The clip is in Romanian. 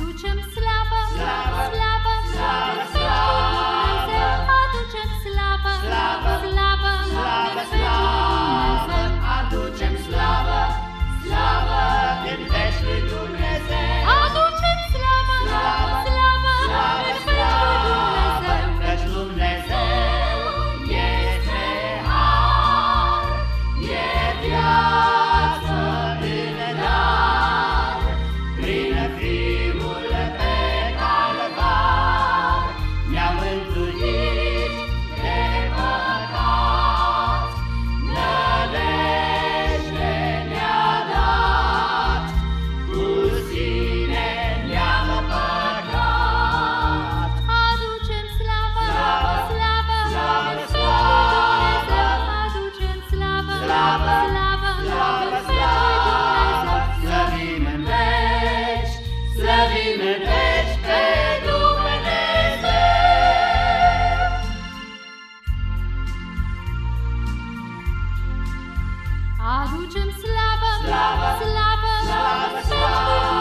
Aducem slavă, Aducem slavă, Slavă, slavă, slavă, în slavă.